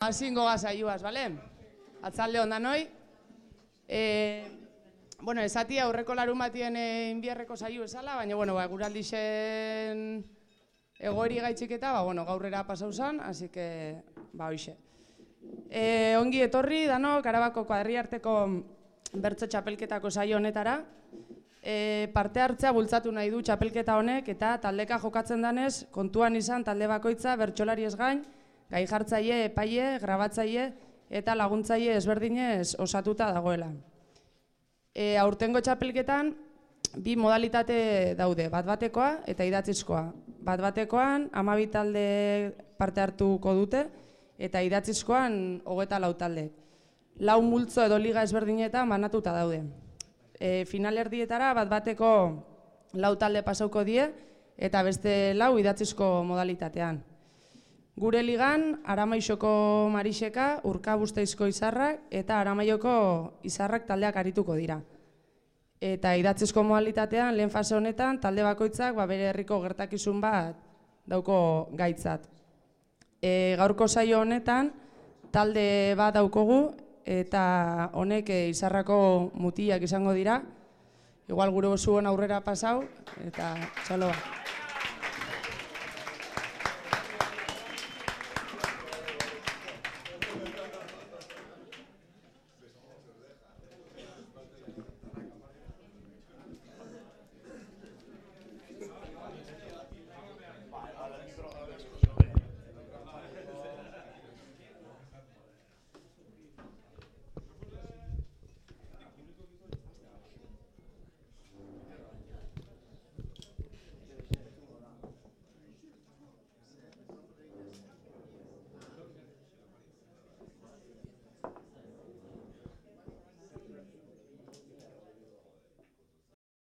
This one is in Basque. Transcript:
Azingo gazaiuaz, bale? Atzalde ondan hoi. E, bueno, esati aurreko larun batien e, inbierreko zaiu esala, baina, bueno, ba, guraldixen egoeri gaitxik eta, ba, bueno, gaurrera pasau zan, así que, ba, hoxe. E, ongi etorri, dano, karabako kuadri arteko bertso txapelketako saio honetara. E, parte hartzea bultzatu nahi du txapelketa honek eta taldeka jokatzen danez, kontuan izan talde bakoitza bertsolari ez gain, gai jartzaile, epaile, grabatzaile eta laguntzaile ezberdinez osatuta dagoela. E, aurtengo txapelketan bi modalitate daude, bat batekoa eta idatzizkoa. Bat batekoan amabi talde parte hartuko dute eta idatzizkoan hogeta lau talde. Lau multzo edo liga ezberdinetan banatuta daude. E, finalerdietara bat bateko lau talde pasauko die eta beste lau idatzizko modalitatean. Gure ligan, Aramaixoko Marixeka, Urkabusteizko Izarrak eta Aramaioko Izarrak taldeak arituko dira. Eta idatzizko modalitatean, lehen fase honetan, talde bakoitzak ba, bere herriko gertakizun bat dauko gaitzat. E, gaurko saio honetan, talde bat daukogu, eta honek e, izarrako mutiak izango dira. Igual gure zuon aurrera pasau, eta txalo bat.